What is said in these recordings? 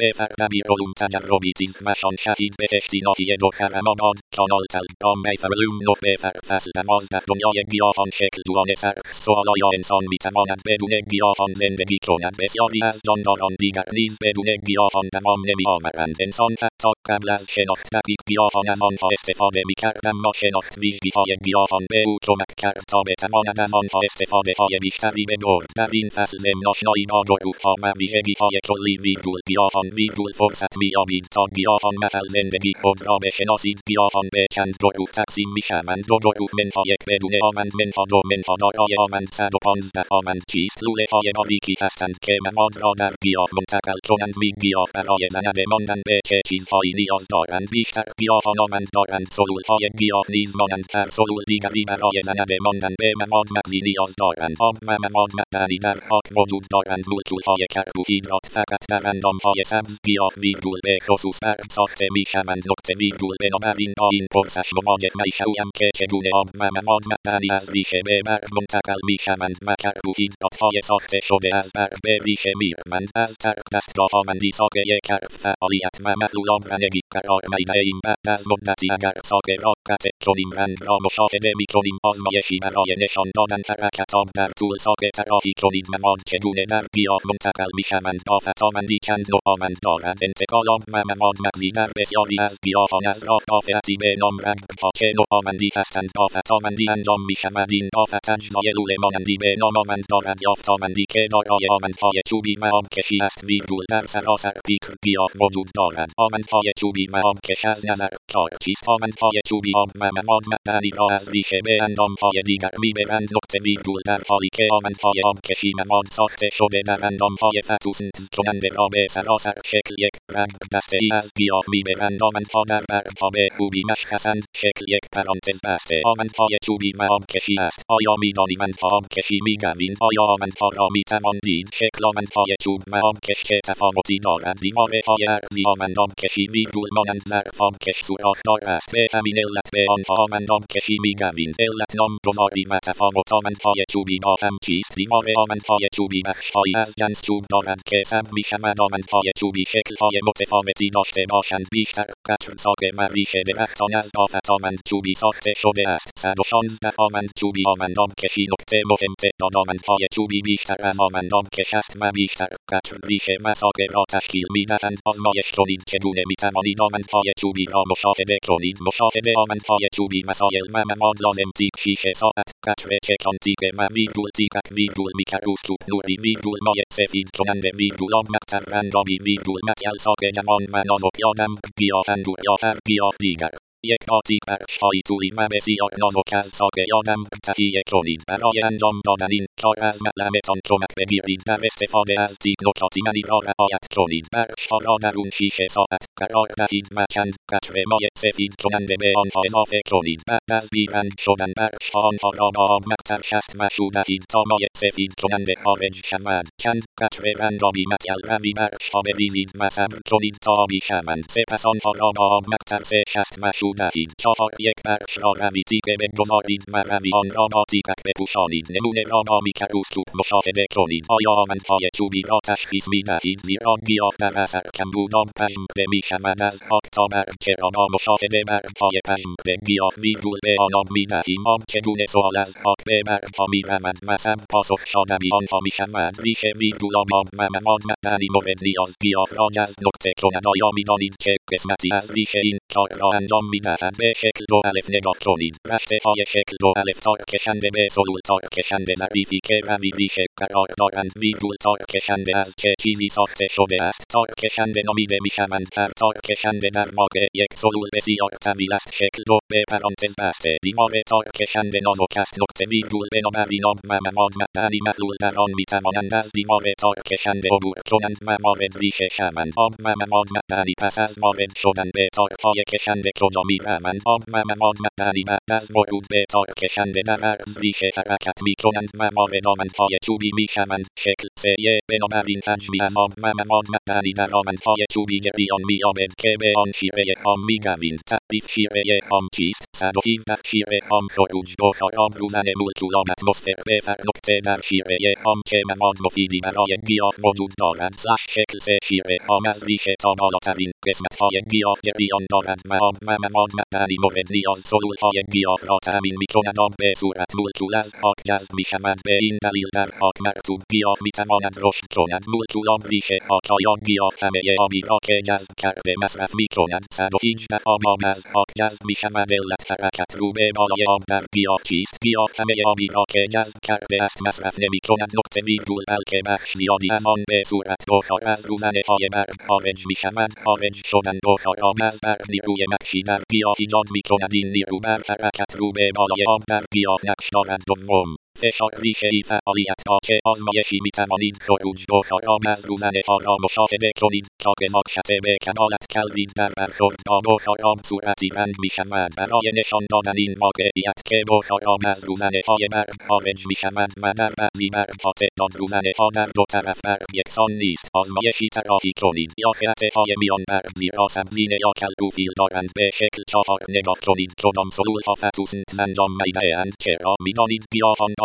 بفردبی علوم تجربی تیزمشان شهید بهشتی ناحیه دو خرم آباد کانال تلگرام میفرلوم نه بفر فصل دوازده دنیای گیاهان شکل دوانه سرخ سوال آیا انسان می‌تواند بدون گیاهان زندگی کند بسیاری از جانداران دیگر نیز بدون گیاهان تمام نمیآورند انسان حتی قبل از شناخت دقیق گیاهان از آنها استفاده می‌کرد اما شناخت ویژگیهای گیاهان به او کمک کرد تا بتواند از آنها استفاده های بیشتری ببرد در این فصل ضمن آشنایی با گروهها و ویژگیهای کلی ویرگول گیاهان ویرگول فرصت مییابید تا گیاهان محل زندگی خود را بشناسید گیاهان به چند گروه تقسیم می‌شوند دو گروه منها یک بدون آمند منها دو منها دارای آمند صد و پانزده آمند چیست لوله های باریکی هستند که مواد را در گیاه منتقل کنند می گیاه برای زنده ماندن به چه چیزهایی نیاز دارند بیشتر گیاهان آمند دارند سلول های گیاه نیز مانند هر سلول دیگری برای زنده ماندن به مواد مغزی نیاز دارند آب و مواد معدنی در خاک وجود دارند مولکول های کربوهیدرات فقط در اندام های سبز گیاه ویرگول به خصوص برگ ساخته می‌شوند نقطه ویرگول بنابراین با این پرسش مواجه می‌شویم که چگونه آب و مواد معدنی از ریشه به برگ منتقل می‌شوند و کربوهیدرات های ساخته شده از برگ به ریشه می‌روند از طرف دستگاه آمندی ساقه کرد فعالیت و محلول آمرنگی اگر ساقه را کنیم مشاهده می‌کنیم آزمایشی برای نشان دادن حرکت آب در طول ساقه طراحی کنید مواد چگونه در گیاه منتقل می‌شوند آفت آمندی چند نوع آمند دارد انتقال آب و مواد مغزی در بسیاری از گیاهان از راه آفتی به نام رنگها چه نوع آمندی هستند آفت آمندی انجام می‌شود این آفت اجزای لوله مانندی به نام آمند دارد یافت آمندی که دارای آمندهای چوبی و آبکشی است ویرگول در سراسر پیکر گیاه وجود دارد آمندهای چوبی و آبکش از نظر کار چیست آمندهای چوبی آب و مواد معدنی را از ریشه به اندامهای دیگر می‌برند نقطه ویرگول در حالی که آمندهای آبکشی مواد ساخته شده در اندامهای فتوسنتز کننده را به سراسر شکل یک رنگ دسته ای از گیاه می‌برند آمندها در برگها به خوبی مشخصند شکل یک پرانتز بسته آمندهای چوبی و آبکشی است آیا می‌دانید آبکشی می‌گویند آیا آمندها را می‌توان دید شکل آمندهای چوب و آبکش چه تفاوتی دارد دیواره های ارزی آمند آبکشی ویرگول مانند ظرف آبکش سوراخدار است به همین علت به آنها آمند آبکشی می‌گویند علت نامگذاری و تفاوت آمندهای چوبی با هم چیست دیوار آمندهای چوبی بخشهایی از جنس چوب دارد که سم می‌شود آمندهای چوبی شکلهای متفاوتی داشته باشند بیشتر قطر ساقه و ریشه درختان از آفت آمند چوبی ساخته شده است صد و شانزده آمند چوبی آمند آبکشی نکته مهم تعداد آمندهای چوبی بیشتر از آوند آبکش است و بیشتر قطر ریشه و ساقه را تشکیل می‌دهند آزمایش کنید چگونه می‌توانید آوندهای چوبی را مشاهده کنید مشاهده آوندهای چوبی وسایل و مواد لازم تیغ شیشه ساعت قطره چکان تیغه و ویرگول تیغک ویرگول میکروسکوپ نوری ویرگول مایع سفید کننده ویرگول آب مقطر رنگ آبی ویرگول متیل ساقه جوان و نازک یا دمبرگ گیاه اندور یا هر گیاه دیگر یک آتی بخشهایی طولی و بسیار نازک از ساقه یا دمبرگ تهیه کنید برای انجام دادن این کار از معلمتان کمک بگیرید در استفاده از تیغ نکات ایمنی را رعایت کنید بخشها را درون شیشه ساعت قرار دهید و چند قطره مایع سفید کننده به آنها اضافه کنید بعد از بیرنگ شدن بخشها آنها را با آب مقطر شست و شو دهید تا مایع سفید کننده خارج شود چند قطره رنگ آبی متیل روی بخشها بریزید و صبر کنید تا آبی شوند سپس آنها را با آب مقطر سه شست و شو دهید چهار یک بخش را روی تیغه بگذارید و روی آن را با تیغک بپوشانید. نمونه را با میکروسکوپ مشاهده کنید. آیا آوندهای چوبی را تشخیص می‌دهید؟ زیرا گیاه در اثر کمبود آب پژمرده می‌شود. از خاک تا برگ چرا با مشاهده برگهای پژمرده گیاه ویرگول به آن آب می‌دهیم. آب چگونه سوال از خاک به برگها می‌رود و سم پاسخ شادبی آنها می‌شود. ریشه ویرگول آب و مواد معدنی مورد نیاز. گیاه را جذب نقطه کند. آیا می‌دانید چه قسمتی از ریشه این کار را انجام می‌دهد به شکل دو الف نگاه کنید رشته های شکل دو الف تار کشنده به سلول تار کشنده ظریفی که روی ریشه قرار دارند ویرگول تار کشنده از چه چیزی ساخته شده است تار کشنده نامیده می‌شوند هر تار کشنده در واقع یک سلول بسیار طویل است شکل دو به پرانتز بسته دیوار تار کشنده نازک است نقطه ویرگول بنابراین آب و مواد معدنی محلول در آن می‌توانند از دیوار تار کشنده عبور کنند و وارد ریشه شوند آب و مواد معدنی پس از وارد شدن به تارهای کشنده کجا می‌روند آن و مواد بعد از ورود به تار کشنده در ریشه حرکت می‌کنند و مانندهای چوبی می‌شوند شکل سه بنابراین حجمی از آب و مواد معدنی در آمدهای چوبی جریان که به آن شیره آم می‌گویند تعریف شیره آم چیست صد و هفده شیره خروج آب مولکولار اتمسفر به نقطه در شیره که مواد مفیدی برای گیاه وجود دارد سش شکل سه شیره آم از ریشه تا بالاترین قسمت های گیاه جریان دارد و آب و مواد معدنی مورد نیاز سلول های گیاه را تامین می‌کند آب به صورت مولکول از خاک جذب می‌شود به این دلیل در خاک مرطوب گیاه می‌تواند رشد کند مولکول آب ریشه یا گیاه همه آبی را که جذب کرده مصرف صد و هیجده آب آب از خاک جذب می‌شود علت حرکت رو به بالای آب در گیاه چیست گیاه همه آبی را که جذب کرده است مصرف نمی‌کند نقطه ویرگول بلکه بخش زیادی از آن به صورت بخار از روزنه های برق خارج می‌شود خارج شدن بخار آب از برق نیروی مکشی در گیاه ایجاد می‌کند این نیرو بر حرکت رو به بالای آب در گیاه نقش دوم فشار ریشه ای فعالیت ها که آزمایشی می توانید خروج بخار آب از روزنه ها را مشاهده کنید تا نقشت به کمالت کلید در برخورد با بخار آب صورتی رنگ می شود برای نشان دادن این واقعیت که بخار آب از روزنه های برق خارج می شود و در بعضی برق ها تعداد روزنه ها در دو طرف برق یکسان نیست آزمایشی طراحی کنید یا خطه های میان برق زیرا سبزینه یا کلبوفیل دارند به شکل چهار نگاه کنید کدام سلول ها فتوسنت انجام میده اند چرا می دانید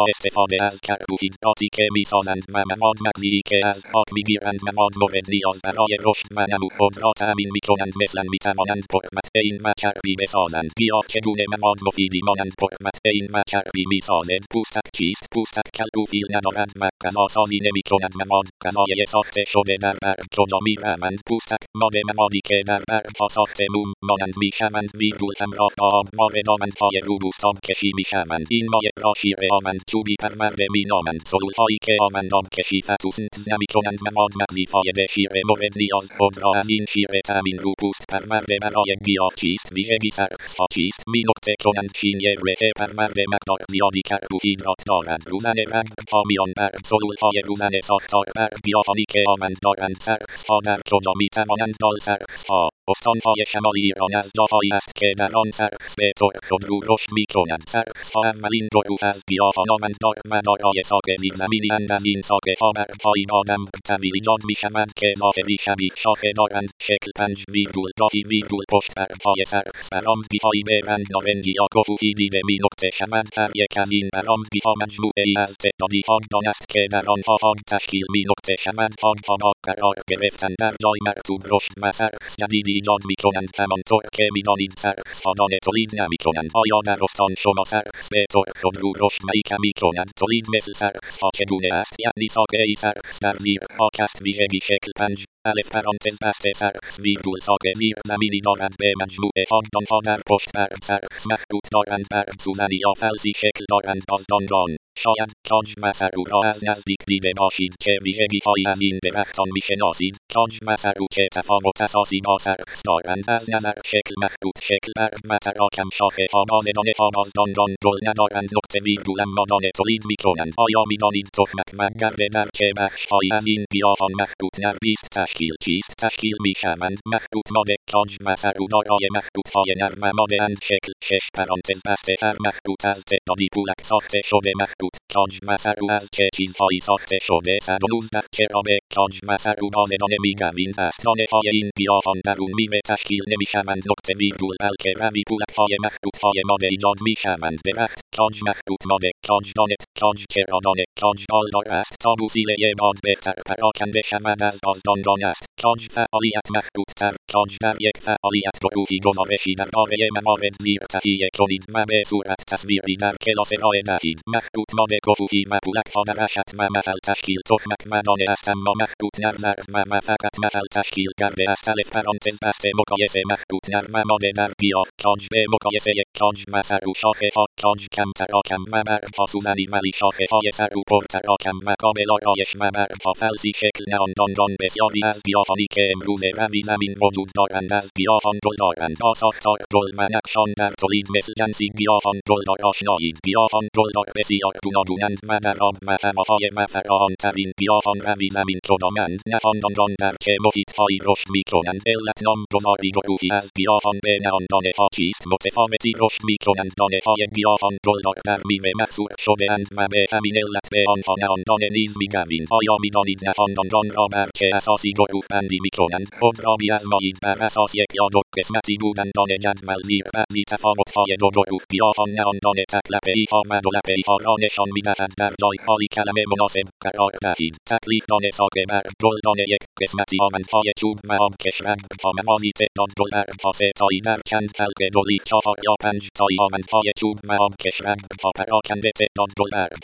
استفاده از کربوهیدراتی که می‌سازند و مواد مغزی که از خاک می‌گیرند مواد مورد نیاز برای رشد و نمو خود را تامین می‌کنند مثلا می‌توانند پرمتئین و چربی بسازند گیاه چگونه مواد مفیدی مانند پرمتئین و چربی می‌سازد پوستک چیست پوستک کلبوفیل ندارد و غذاسازی نمی‌کند مواد غذای ساخته شده در برق کجا می‌روند پوستک ماد موادی که در برقها ساخته موم مانند می‌شوند ویرگول همراه با آب وارد آمدهای روبوست آب کشی می‌شوند این مایع را شیره آمند چوبی پرورده مینامند سلولهایی که آمند آب کشی فتوسنتز نمی‌کنند مواد مغزی فایده شیره مورد نیاز خود را از این شیره تامین رو پوست پرورده برای گیاه چیست ویژگی سرخسها چیست می نقطه کنند شینیه ره پرورده مقدار زیادی کربوهیدرات دارد روزن رنگ ها میان برگ سلولهای روزن ساختار برگ گیاهانی که آمند دارند سرخسها در کجا می‌توانند دال سرخسها استانهای شمالی ایران از جاهایی است که در آن سرخس به طور خودرو رشد می‌کنند سرخسها اولین گروه از گیاهان آمددار و دارای ساق زیرزمینیاند از این ساقه ها برگهایی آدم طویل ایجاد می‌شوند که ظاهری شبیه شاخه دارند شکل پنج ویرگول گاهی ویرگول پشت برگهای سرخس برآمدگیهایی به رنگ نارنجی یا گروهی دیده می نقطه شود هر یک از این برآمدگیها مجموعه ای از تعدادی آگدان است که در آنها آگ تشکیل می نقطه شود آگها آگ قرار گرفتن در جای مرتوب رشد و سرخس جدیدی ایجاد می کنند همانطور که می دانید سرخس ها دانه تولید نمی کنند آیا استان شما سرخس به طور خودرو رشد می کمی کند تولید مثل سرخس ها چگونه است یعنی ساقه ای سرخس در زیر خاک است ویژگی شکل پنج الف پرانتز بسته سرخس ویرگول ساقه زیر زمینی دارد به مجموعه آگدان ها در پشت برگ سرخس مخلوط دارند برگ سوزنی یا فلزی شکل دارند بازدانگان شاید کاج و سرو را از نزدیک دیده باشید چه ویژگی هایی از این درختان می‌شناسید کاج و سرو چه تفاوت اساسی با سرخس دارند از نظر شکل مخلوط شکل برگ و تراکم شاخه ها دانه ها بازدانگان گل ندارند نقطه ویرگول اما دانه تولید می‌کنند آیا می‌دانید تخمک و گرده در چه بخش هایی از این گیاهان مخلوط نرگیست تشکیل چیست تشکیل می‌شوند مخلوط ماده کاج و سرو دارای مخلوط های نرم و ماده اند شکل شش پرانتز بسته هر مخلوط از تعدادی پولک ساخته شده مخلوط کاج و سرو از چه چیزهایی ساخته شده؟ 119 چرا به کاج و سرو بازدانه می‌گویند است دانه های این گیاهان درون میوه تشکیل نمی‌شوند. نقطه ویرگول بلکه روی پولک های مخلوط های ماده ایجاد می‌شوند. درخت کاج مخلوط ماده کاج دانت کاج چرا دانه دالدار است تا بوسیله باد بهتر پراکنده شود از بازدانگان است کاج فعالیت مخلوط تر کاج در یک فعالیت گروهی گزارشی درباره موارد زیر تهیه کنید و به صورت تصویری در کلاس ارائه دهید مخلوط ماده گروهی و پولک ها در اشت و محل تشکیل تخمک و دانه است اما مخلوط نر ظرف و و فقط محل تشکیل کرده است الف پرانتز بسته مقایسه مخلوط نر و ماده در گیاه کاج به مقایسه کاج و سرو شاخه ها کاج کم تراکم و برگ ها سوزنی ولی شاخه های سرو پر تراکم و کامل آرایش و برگ ها فلزی شکل نهان دان بسیاری از گیاهانی که امروز روی زمین وجود دارند از گیاهان گل دارند با ساختار گل و نقشان در تولید مثل جنسی گیاهان گلدار آشنایید گیاهان گلدار بسیار گوناگونند و در آب و هواهای و فراوانترین گیاهان روی زمین کدامند نهان دان در چه محیطهایی رشد می‌کنند علت نامگذاری گروهی از گیاهان به نهان دانه ها چیست متفاوتی رشد می‌کنند دانه های گیاهان گلدار در میوه محصول شده اند و به همین علت به آنها نهان دانه نیز می‌گویند آیا می‌دانید نهان دان را بر چه اساسی گروه بندی می‌کنند خود را بیازمایید بر اساس یک یا دو قسمتی بودن دانه جدول زیر بعضی تفاوتهای دو گروه گیاهان نهان دانه تک ای ها و دو ای ها را نشان می‌دهد در جایهایی کلمه مناسب قرار دهید تکلیف دانه ساقه بر گل دانه یک قسمتی آمندهای چوب و آبکش رنگ ها موازی تعداد گل ها سه تایی در چند حلقه گلی چهار یا پنج تایی آمندهای چوب و آبکش رنگ ها پراکنده تعداد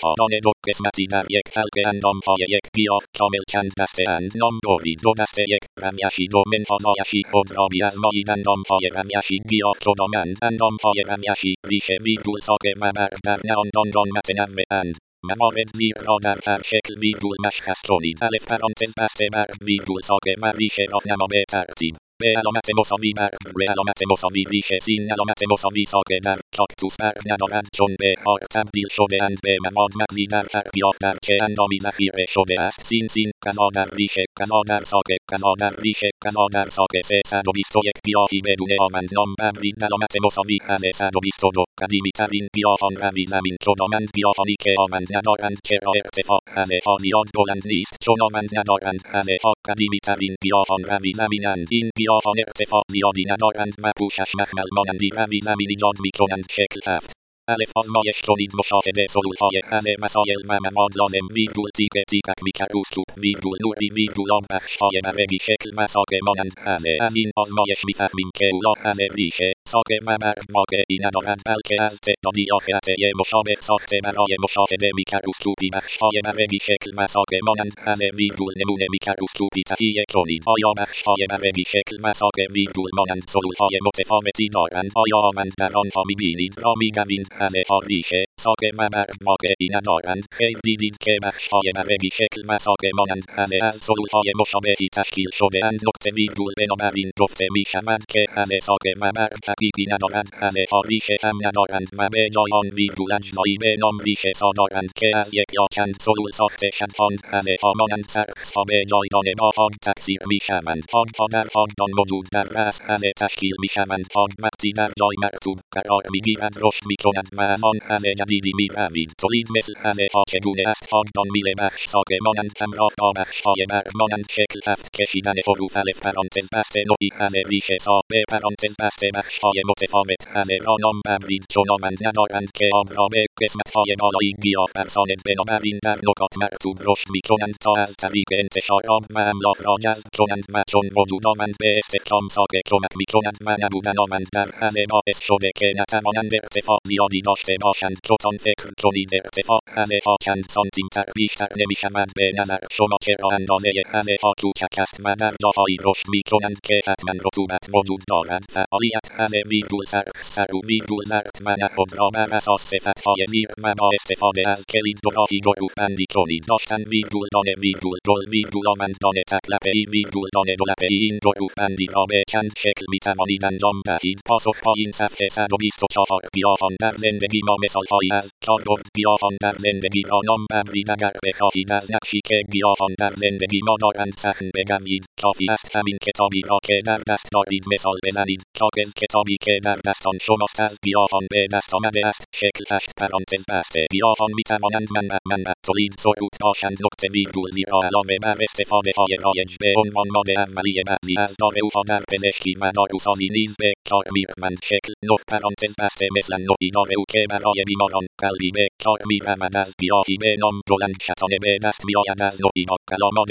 ها دانه دو قسمتی در یک حلقه اندام های یک گیاه کامل چند دسته اند نام گوری دو دسته یک رمیشی دو منها زایشی خود را بیازمایید اندام های رمیشی گیاه کدامند اندام های رمیشی ریشه ویرگول ساقه و برگ در نهان دان متنوع اند موارد زیر را در هر شکل ویرگول مشخص کنید الف پرانتز بسته برگ ویرگول ساقه و ریشه راهنما به ترتیب علامت مساوی بر به علامت مساوی ریشه سین علامت مساوی ساقه در کاکتوس برگ ندارد چون به هار تبدیل شده اند به مواد مغزی در هر گیاه در چه اندامی ذخیره شده است سین سین قضا در ریشه قضا در ساقه قضا در ریشه قضا در ساقه 321 گیاهی بدون آمند نام ببرید علامت مساوی همه 122 قدیمی ترین گیاهان روی زمین کدامند گیاهانی که آمند ندارند چرا ارتفاع همه ها زیاد بلند نیست چون آمند ندارند همه ها قدیمی ترین گیاهان روی زمینند این گیاهان ارتفاع زیادی ندارند و پوشش مخمل مانندی روی زمین ایجاد می‌کنند شکل هفت الف آزمایش کنید مشاهده های همه مسائل و مواد لازم ویرگول تیکه تیکک میکروسکوپ ویرگول نوری ویرگول آن های مرگی شکل و ساقه مانند همه. از این آزمایش می‌فهمیم که اولا همه ریشه ساقه و مرگ واقعی ندارد بلکه از تعدادی آخرته مشابه ساخته برای مشاهده میکروسکوپی های مرگی شکل و ساقه مانند همه ویرگول نمونه میکروسکوپی تهیه کنید. آیا های مرگی شکل و ساقه ویرگول مانند های متفاوتی دارند؟ آیا آمند در آنها می‌بینید؟ را می‌گویند همه ها ریشه ساقه و مرگ واقعی ندارند خیر دیدید که های مرگی شکل و ساقه مانند همه از های مشابهی تشکیل شده اند نقطه ویرگول بنابراین گفته می‌شود که همه ساقه و مرگ حقیقی ندارند همه ها ریشه هم ندارند و به جای آن ویرگول اجزایی به نام ریشه سا دارند که از یک یا چند سلول ساخته شدند همه ها مانند سرخس ها به جای دانه با آب تکثیر می‌شوند آنها در آبدان موجود در رأس همه تشکیل می‌شوند آب وقتی در جای مرتوب قرار می‌گیرد رشد می‌کند و از آن همه جدیدی می‌روید تولید مثل همه ها چگونه است آبدان میله بخش ساقه مانند همراه با بخش های برگ مانند شکل هفت کشیدن حروف الف پرانتز بسته نوعی همه ریشه سا به پرانتز بسته بخش های متفاوت همه را نام ببرید چون آمند ندارند که آب را به قسمت های بالایی گیاه برساند بنابراین در نقاط مرتوب رشد می‌کنند تا از طریق انتشار آب و املاح را جذب کنند و چون وجود آمند به استحکام ساقه کمک می‌کنند و نبودن آمند در همه باعث شده که نتوانند ارتفاع زیادی داشته باشند لطفا فکر کنید ارتفاع همه ها چند سانتیمتر بیشتر نمی‌شود به نظر شما چرا اندازه همه ها کوچک است و در جاهایی رشد می‌کنند که حتما رطوبت وجود دارد فعالیت همه ویرگول سرخ سرو ویرگول زرد و خود را بر اساس صفتهای زیر و با استفاده از کلید دوراهی گروه بندی کنید داشتن ویرگول دانه ویرگول گل ویرگول آمند دانه تک ای ویرگول دانه دو ای این گروه بندی را به چند شکل می‌توانید انجام دهید پاسخ پایین صفحه 124 گیاهان در زندگی ما مثالهایی از کاربرد گیاهان در زندگی را نام ببرید اگر بخواهید از نقشی که گیاهان در زندگی ما دارند سخن بگویید کافی است همین کتابی را که در دست دارید مثال بزنید. کاغذ کتابی که در دستان شماست. از گیاهان به دست آمده است. شکل هشت پرانتز بسته گیاهان می‌توانند منبع منبع تولید سقوط باشند. نقطه ویرگول زیرا علاوه بر استفاده های رایج به عنوان ماده اولیه بعضی از داروها در پزشکی و داروسازی نیز به کار می‌روند. شکل نه پرانتز بسته مثل نوعی دارو که برای بیماران قلبی به کار می‌رود. از گیاهی به نام بلند شتانه به دست میآید. از نوعی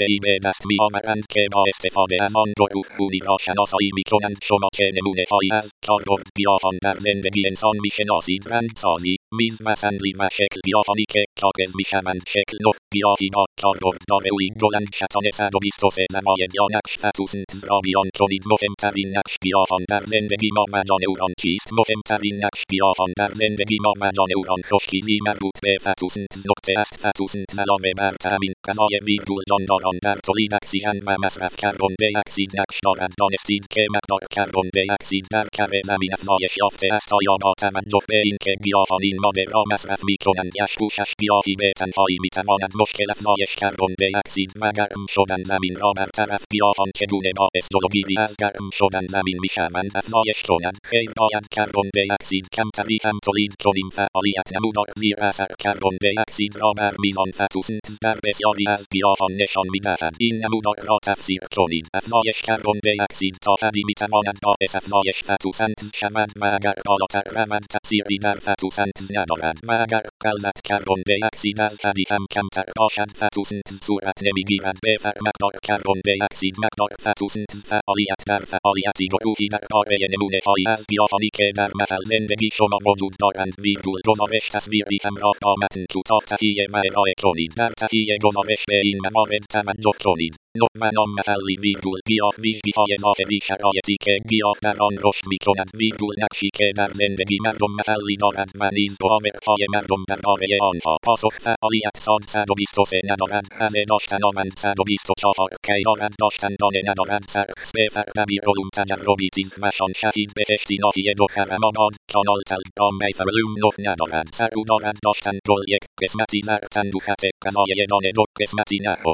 ای به دست میآورند که با استفاده از آن گروه خونی را شناسایی می‌کنند شما چه نمونه هایی از کاربرد گیاهان در زندگی انسان می‌شناسید رنگسازی میز و صندلی و شکل گیاهانی که کاغذ می‌شوند شکل نه گیاهی با کاربرد دارایی بلند شطان 123 نماید یا نقش فتوسنت را بیان کنید مهمترین نقش گیاهان در زندگی ما و جان او چیست مهمترین نقش گیاهان در زندگی ما و جان او خشکیدی مربوط به فتوسنت نقطه است فتوسنت علاوه بر تامین غذای ویرگول جانداران در تولید اکسیژن و مصرف کربن دی اکسید نقش دارد دانستید که مقدار کربن دی اکسید در کره زمین افزایش یافته است آیا با توجه به اینکه گیاهان این ماده را مصرف می‌کنند یشگوشش گیاهی به تنهایی می‌تواند مشکل افزایش کربن دی اکسید و گرم شدن زمین را برطرف گیاهان چگونه باعث جلوگیری از گرم شدن زمین می‌شوند افزایش کنند خیر باید کربن دی اکسید کمتری هم تولید کنیم فعالیت نمودار زیر اثر کربن دی اکسید را بر میزان فتوسنت در بسیاری از گیاهان نشان می‌دهد این نمودار را تفسیر کنید افزایش کربن دی اکسید تا حدی می‌تواند باعث افزایش فتوسنت شود و اگر بالاتر رود تاثیری در فتوسنت ندارد و کربن دی اکسید از حدی هم کمتر باشد فتوسنت صورت نمی‌گیرد بهتر مقدار کربن دی اکسید مقدار فتوسنت فعالیت در فعالیتی گروهی در قاره نمونه هایی از گیاهانی که در محل زندگی شما وجود دارند ویرگول گزارش تصویری همراه با متن کوتاه تهیه و ارائه کنید در تهیه گزارش به این موارد توجه کنید نام نام محلی ویرگول گیاه ویژگیهای ظاهری شرایطی که گیاه در آن رشد می‌کند ویرگول نقشی که در زندگی مردم محلی دارد و نیز باورهای مردم درباره آنها پاسخ فعالیت سال 123 ندارد همه داشتن آمند 124 کی دارد داشتن دانه ندارد سرخ سفر دبیر علوم تجربی تیز مشان شهید بهشتی ناحیه دو خرمانان کانال تلگرام میفرلوم نه ندارد سر او دارد داشتن گل یک قسمتی در تندوخت قضایه دانه دو قسمتی نخود